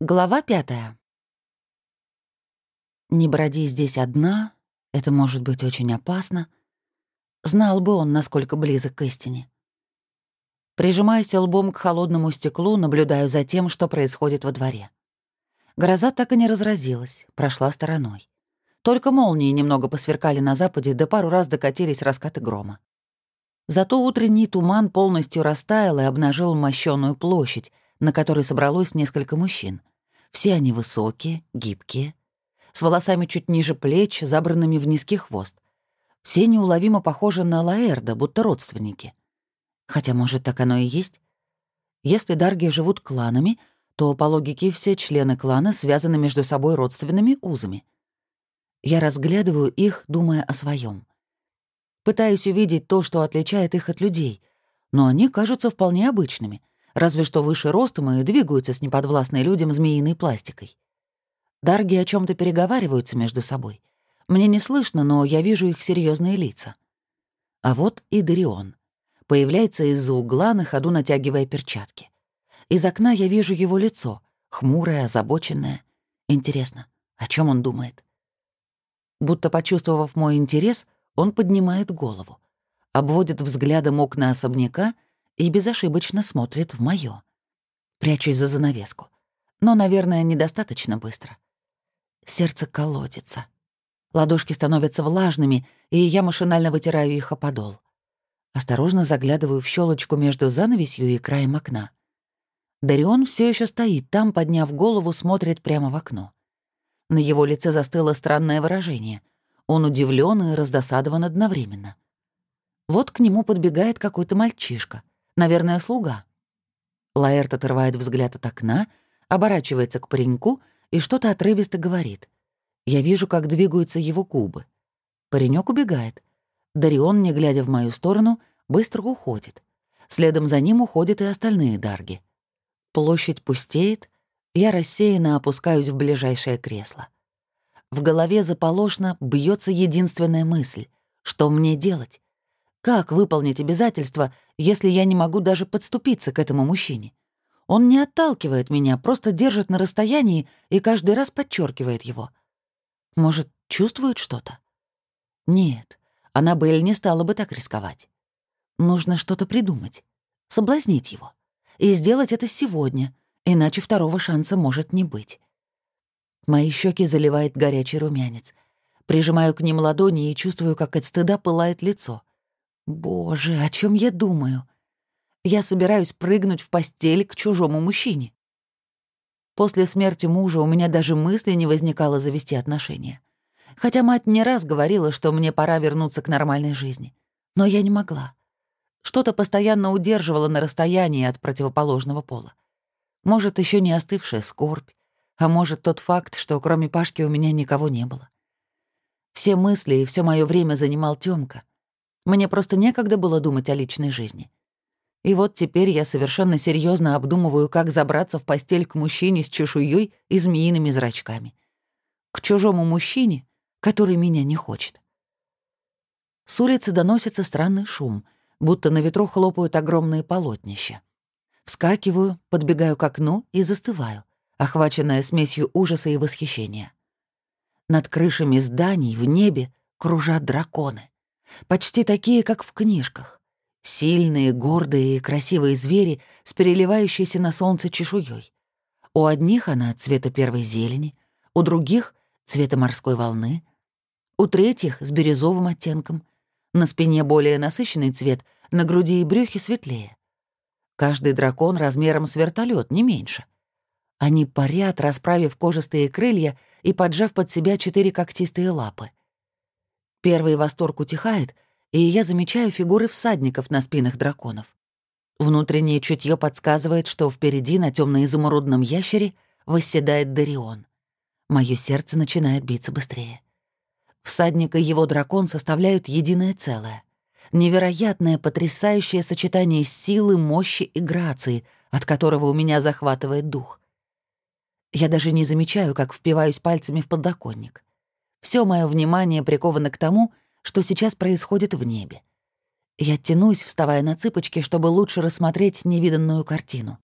Глава пятая. Не броди здесь одна, это может быть очень опасно. Знал бы он, насколько близок к истине. Прижимаясь лбом к холодному стеклу, наблюдаю за тем, что происходит во дворе. Гроза так и не разразилась, прошла стороной. Только молнии немного посверкали на западе, да пару раз докатились раскаты грома. Зато утренний туман полностью растаял и обнажил мощёную площадь, на которой собралось несколько мужчин. Все они высокие, гибкие, с волосами чуть ниже плеч, забранными в низкий хвост. Все неуловимо похожи на Лаэрда, будто родственники. Хотя, может, так оно и есть? Если дарги живут кланами, то, по логике, все члены клана связаны между собой родственными узами. Я разглядываю их, думая о своем. Пытаюсь увидеть то, что отличает их от людей, но они кажутся вполне обычными — разве что выше ростом и двигаются с неподвластной людям змеиной пластикой. Дарги о чем то переговариваются между собой. Мне не слышно, но я вижу их серьезные лица. А вот и Дарион. Появляется из-за угла, на ходу натягивая перчатки. Из окна я вижу его лицо, хмурое, озабоченное. Интересно, о чем он думает? Будто почувствовав мой интерес, он поднимает голову, обводит взглядом окна особняка — и безошибочно смотрит в моё. Прячусь за занавеску. Но, наверное, недостаточно быстро. Сердце колотится. Ладошки становятся влажными, и я машинально вытираю их о подол. Осторожно заглядываю в щелочку между занавесью и краем окна. Дарион все еще стоит там, подняв голову, смотрит прямо в окно. На его лице застыло странное выражение. Он удивлен и раздосадован одновременно. Вот к нему подбегает какой-то мальчишка. Наверное, слуга. Лаэрт отрывает взгляд от окна, оборачивается к пареньку и что-то отрывисто говорит. Я вижу, как двигаются его губы. Паренек убегает. Дарион, не глядя в мою сторону, быстро уходит. Следом за ним уходят и остальные дарги. Площадь пустеет, я рассеянно опускаюсь в ближайшее кресло. В голове заполошно бьется единственная мысль — что мне делать? Как выполнить обязательства, если я не могу даже подступиться к этому мужчине? Он не отталкивает меня, просто держит на расстоянии и каждый раз подчеркивает его. Может, чувствует что-то? Нет, Аннабель не стала бы так рисковать. Нужно что-то придумать, соблазнить его. И сделать это сегодня, иначе второго шанса может не быть. Мои щеки заливает горячий румянец. Прижимаю к ним ладони и чувствую, как от стыда пылает лицо. Боже, о чем я думаю? Я собираюсь прыгнуть в постель к чужому мужчине. После смерти мужа у меня даже мысли не возникало завести отношения. Хотя мать не раз говорила, что мне пора вернуться к нормальной жизни. Но я не могла. Что-то постоянно удерживало на расстоянии от противоположного пола. Может, еще не остывшая скорбь, а может, тот факт, что кроме Пашки у меня никого не было. Все мысли и все мое время занимал Тёмка. Мне просто некогда было думать о личной жизни. И вот теперь я совершенно серьезно обдумываю, как забраться в постель к мужчине с чешуей и змеиными зрачками. К чужому мужчине, который меня не хочет. С улицы доносится странный шум, будто на ветру хлопают огромные полотнища. Вскакиваю, подбегаю к окну и застываю, охваченная смесью ужаса и восхищения. Над крышами зданий в небе кружат драконы. Почти такие, как в книжках. Сильные, гордые и красивые звери с переливающейся на солнце чешуей. У одних она цвета первой зелени, у других — цвета морской волны, у третьих — с бирюзовым оттенком, на спине более насыщенный цвет, на груди и брюхе светлее. Каждый дракон размером с вертолет, не меньше. Они парят, расправив кожистые крылья и поджав под себя четыре когтистые лапы. Первый восторг утихает, и я замечаю фигуры всадников на спинах драконов. Внутреннее чутье подсказывает, что впереди на темно изумрудном ящере восседает Дарион. Мое сердце начинает биться быстрее. Всадник и его дракон составляют единое целое. Невероятное, потрясающее сочетание силы, мощи и грации, от которого у меня захватывает дух. Я даже не замечаю, как впиваюсь пальцами в подоконник. Все мое внимание приковано к тому, что сейчас происходит в небе. Я тянусь, вставая на цыпочки, чтобы лучше рассмотреть невиданную картину.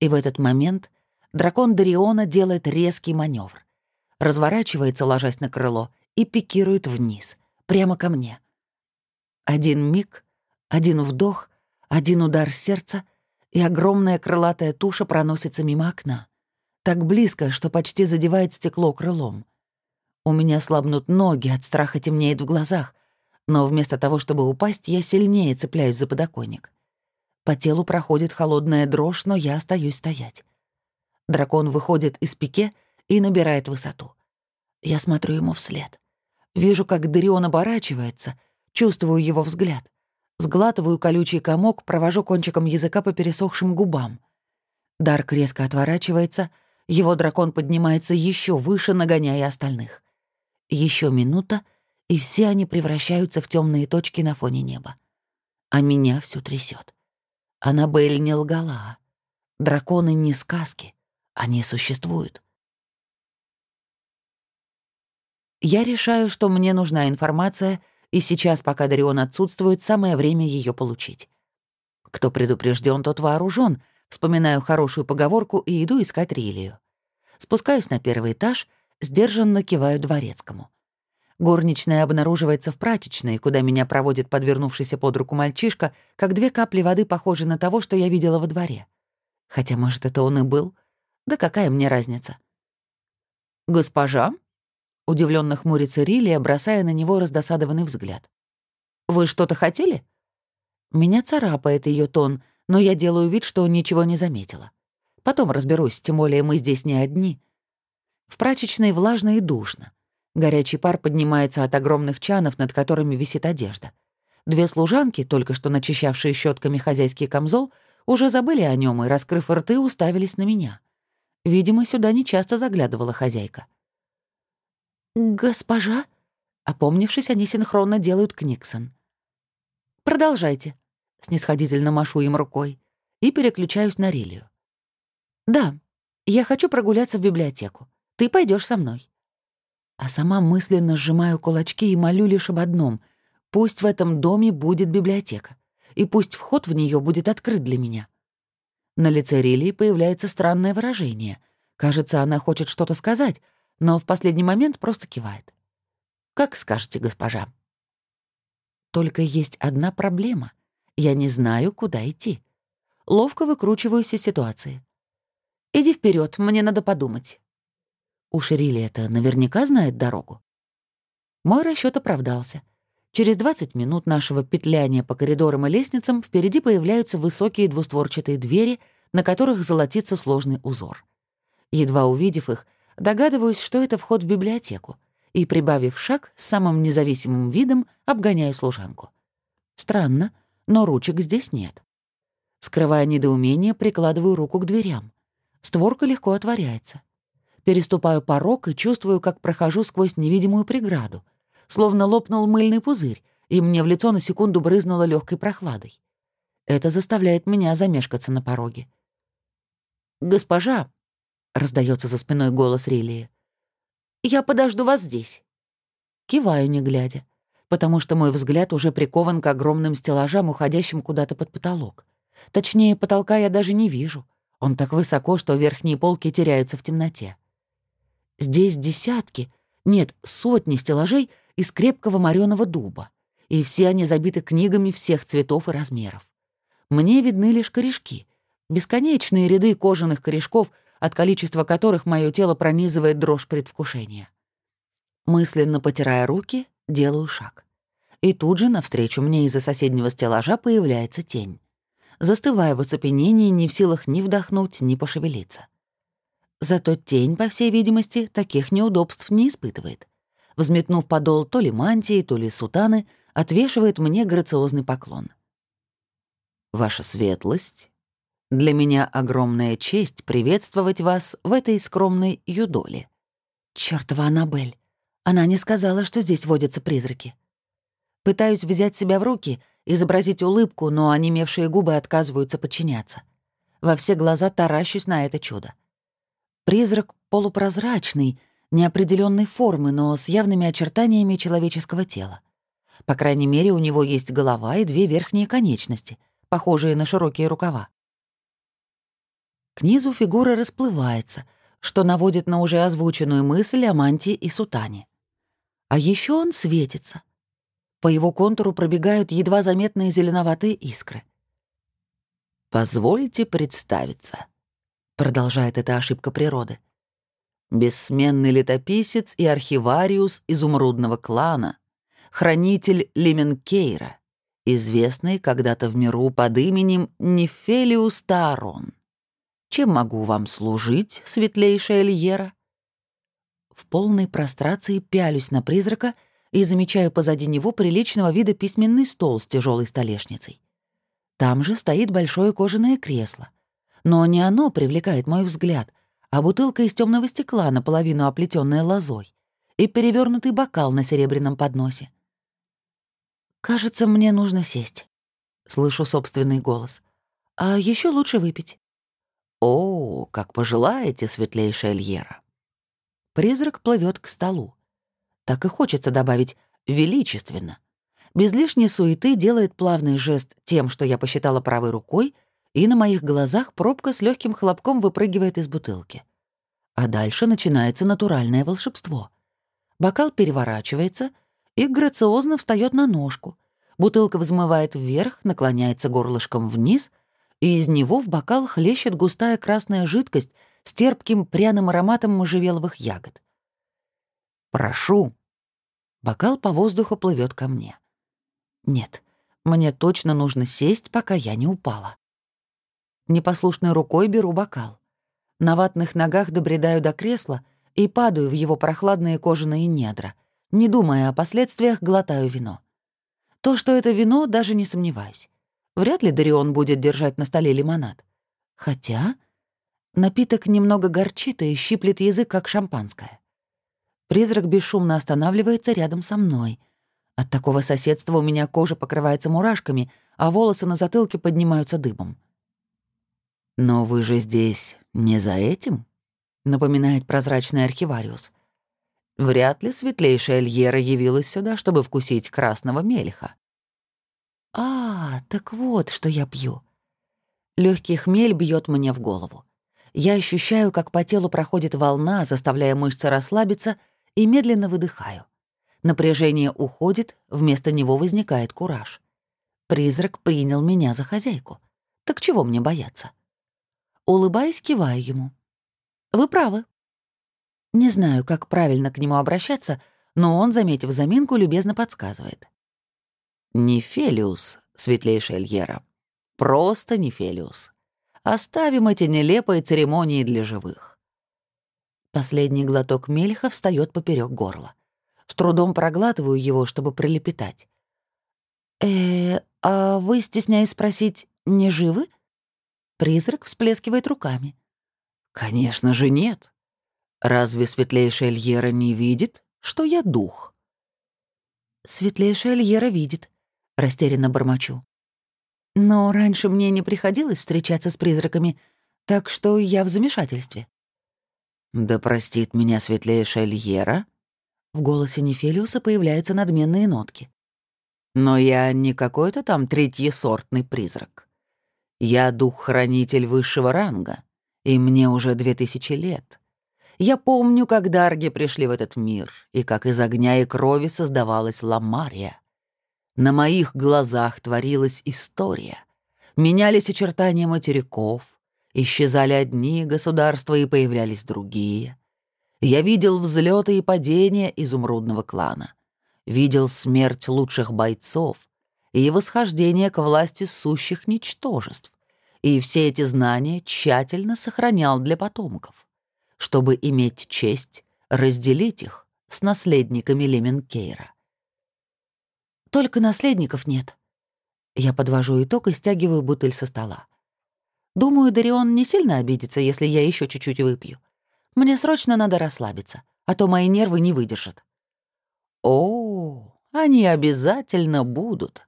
И в этот момент дракон Дариона делает резкий маневр, разворачивается, ложась на крыло, и пикирует вниз, прямо ко мне. Один миг, один вдох, один удар сердца, и огромная крылатая туша проносится мимо окна. Так близко, что почти задевает стекло крылом. У меня слабнут ноги, от страха темнеет в глазах, но вместо того, чтобы упасть, я сильнее цепляюсь за подоконник. По телу проходит холодная дрожь, но я остаюсь стоять. Дракон выходит из пике и набирает высоту. Я смотрю ему вслед. Вижу, как Дарион оборачивается, чувствую его взгляд. Сглатываю колючий комок, провожу кончиком языка по пересохшим губам. Дарк резко отворачивается, его дракон поднимается еще выше, нагоняя остальных. Еще минута, и все они превращаются в темные точки на фоне неба. А меня всё трясет. Аннабель не лгала. Драконы не сказки, они существуют. Я решаю, что мне нужна информация, и сейчас, пока Дарион отсутствует, самое время ее получить. Кто предупрежден, тот вооружен. Вспоминаю хорошую поговорку и иду искать Рилию. Спускаюсь на первый этаж, сдержанно киваю дворецкому. Горничная обнаруживается в прачечной, куда меня проводит подвернувшийся под руку мальчишка, как две капли воды, похожие на того, что я видела во дворе. Хотя, может, это он и был. Да какая мне разница? «Госпожа?» — удивленно хмурится Рилия, бросая на него раздосадованный взгляд. «Вы что-то хотели?» Меня царапает ее тон, но я делаю вид, что ничего не заметила. Потом разберусь, тем более мы здесь не одни. В прачечной влажно и душно. Горячий пар поднимается от огромных чанов, над которыми висит одежда. Две служанки, только что начищавшие щетками хозяйский камзол, уже забыли о нем и, раскрыв рты, уставились на меня. Видимо, сюда нечасто заглядывала хозяйка. «Госпожа?» Опомнившись, они синхронно делают книксон. «Продолжайте», — снисходительно машу им рукой, и переключаюсь на Рилию. «Да, я хочу прогуляться в библиотеку. Ты пойдешь со мной» а сама мысленно сжимаю кулачки и молю лишь об одном — пусть в этом доме будет библиотека, и пусть вход в нее будет открыт для меня. На лице Рилии появляется странное выражение. Кажется, она хочет что-то сказать, но в последний момент просто кивает. «Как скажете, госпожа». Только есть одна проблема. Я не знаю, куда идти. Ловко выкручиваюсь из ситуации. «Иди вперед, мне надо подумать». У это наверняка знает дорогу. Мой расчет оправдался. Через 20 минут нашего петляния по коридорам и лестницам впереди появляются высокие двустворчатые двери, на которых золотится сложный узор. Едва увидев их, догадываюсь, что это вход в библиотеку, и, прибавив шаг, с самым независимым видом обгоняю служанку. Странно, но ручек здесь нет. Скрывая недоумение, прикладываю руку к дверям. Створка легко отворяется. Переступаю порог и чувствую, как прохожу сквозь невидимую преграду. Словно лопнул мыльный пузырь, и мне в лицо на секунду брызнуло легкой прохладой. Это заставляет меня замешкаться на пороге. «Госпожа!» — раздается за спиной голос Релии. «Я подожду вас здесь». Киваю, не глядя, потому что мой взгляд уже прикован к огромным стеллажам, уходящим куда-то под потолок. Точнее, потолка я даже не вижу. Он так высоко, что верхние полки теряются в темноте. Здесь десятки, нет, сотни стеллажей из крепкого мореного дуба, и все они забиты книгами всех цветов и размеров. Мне видны лишь корешки, бесконечные ряды кожаных корешков, от количества которых мое тело пронизывает дрожь предвкушения. Мысленно потирая руки, делаю шаг. И тут же навстречу мне из-за соседнего стеллажа появляется тень. Застывая в оцепенении, не в силах ни вдохнуть, ни пошевелиться. Зато тень, по всей видимости, таких неудобств не испытывает. Взметнув подол то ли мантии, то ли сутаны, отвешивает мне грациозный поклон. «Ваша светлость, для меня огромная честь приветствовать вас в этой скромной юдоле». «Чёртова Аннабель! Она не сказала, что здесь водятся призраки». Пытаюсь взять себя в руки, изобразить улыбку, но онемевшие губы отказываются подчиняться. Во все глаза таращусь на это чудо. Призрак полупрозрачный, неопределенной формы, но с явными очертаниями человеческого тела. По крайней мере, у него есть голова и две верхние конечности, похожие на широкие рукава. К низу фигура расплывается, что наводит на уже озвученную мысль о мантии и сутане. А еще он светится. По его контуру пробегают едва заметные зеленоватые искры. «Позвольте представиться», — продолжает эта ошибка природы. «Бессменный летописец и архивариус изумрудного клана, хранитель Лименкейра, известный когда-то в миру под именем Нефелиус Таарон. Чем могу вам служить, светлейшая Льера?» В полной прострации пялюсь на призрака и замечаю позади него приличного вида письменный стол с тяжелой столешницей. Там же стоит большое кожаное кресло. Но не оно привлекает мой взгляд, а бутылка из темного стекла, наполовину оплетенная лозой, и перевернутый бокал на серебряном подносе. «Кажется, мне нужно сесть», — слышу собственный голос. «А еще лучше выпить». «О, как пожелаете, светлейшая Льера». Призрак плывет к столу. Так и хочется добавить «величественно». Без лишней суеты делает плавный жест тем, что я посчитала правой рукой, и на моих глазах пробка с легким хлопком выпрыгивает из бутылки. А дальше начинается натуральное волшебство. Бокал переворачивается — и грациозно встает на ножку. Бутылка взмывает вверх, наклоняется горлышком вниз, и из него в бокал хлещет густая красная жидкость с терпким пряным ароматом можжевеловых ягод. «Прошу». Бокал по воздуху плывет ко мне. Нет, мне точно нужно сесть, пока я не упала. Непослушной рукой беру бокал. На ватных ногах добредаю до кресла и падаю в его прохладные кожаные недра — не думая о последствиях, глотаю вино. То, что это вино, даже не сомневаюсь. Вряд ли Дарион будет держать на столе лимонад. Хотя напиток немного горчит и щиплет язык, как шампанское. Призрак бесшумно останавливается рядом со мной. От такого соседства у меня кожа покрывается мурашками, а волосы на затылке поднимаются дыбом. «Но вы же здесь не за этим?» — напоминает прозрачный архивариус. Вряд ли светлейшая Льера явилась сюда, чтобы вкусить красного мельха. А, так вот, что я пью. Легкий хмель бьет мне в голову. Я ощущаю, как по телу проходит волна, заставляя мышцы расслабиться, и медленно выдыхаю. Напряжение уходит, вместо него возникает кураж. Призрак принял меня за хозяйку. Так чего мне бояться? Улыбаясь, киваю ему. «Вы правы. Не знаю, как правильно к нему обращаться, но он, заметив заминку, любезно подсказывает. «Нефелиус, светлейшая Эльера. Просто Нефелиус. Оставим эти нелепые церемонии для живых». Последний глоток мельха встает поперек горла. С трудом проглатываю его, чтобы пролепетать. «Э, а вы, стесняясь спросить, не живы?» Призрак всплескивает руками. «Конечно же нет. Разве светлейшая Льера не видит, что я дух? Светлейшая Льера видит, растерянно бормочу. Но раньше мне не приходилось встречаться с призраками, так что я в замешательстве. Да простит меня светлейшая Льера. В голосе Нефелиуса появляются надменные нотки. Но я не какой-то там третьесортный призрак. Я дух-хранитель высшего ранга, и мне уже две тысячи лет. Я помню, как дарги пришли в этот мир, и как из огня и крови создавалась Ламария. На моих глазах творилась история. Менялись очертания материков, исчезали одни государства и появлялись другие. Я видел взлеты и падения изумрудного клана, видел смерть лучших бойцов и восхождение к власти сущих ничтожеств, и все эти знания тщательно сохранял для потомков чтобы иметь честь разделить их с наследниками Леменкейра. Только наследников нет. Я подвожу итог и стягиваю бутыль со стола. Думаю, Дарион не сильно обидится, если я еще чуть-чуть выпью. Мне срочно надо расслабиться, а то мои нервы не выдержат. «О, они обязательно будут», —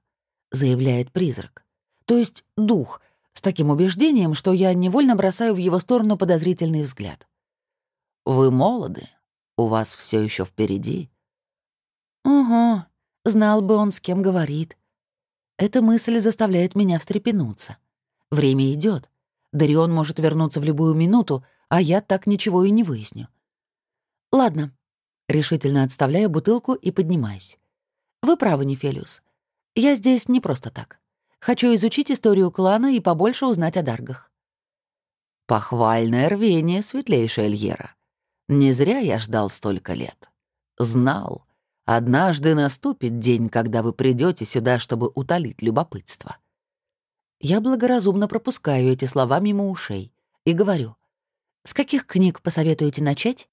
заявляет призрак. То есть дух, с таким убеждением, что я невольно бросаю в его сторону подозрительный взгляд. Вы молоды, у вас все еще впереди. Угу, знал бы он, с кем говорит. Эта мысль заставляет меня встрепенуться. Время идет. Дарион может вернуться в любую минуту, а я так ничего и не выясню. Ладно, решительно отставляю бутылку и поднимаюсь. Вы правы, Нефелиус. Я здесь не просто так. Хочу изучить историю клана и побольше узнать о Даргах. Похвальное рвение, светлейшая Эльера. Не зря я ждал столько лет. Знал, однажды наступит день, когда вы придете сюда, чтобы утолить любопытство. Я благоразумно пропускаю эти слова мимо ушей и говорю. «С каких книг посоветуете начать?»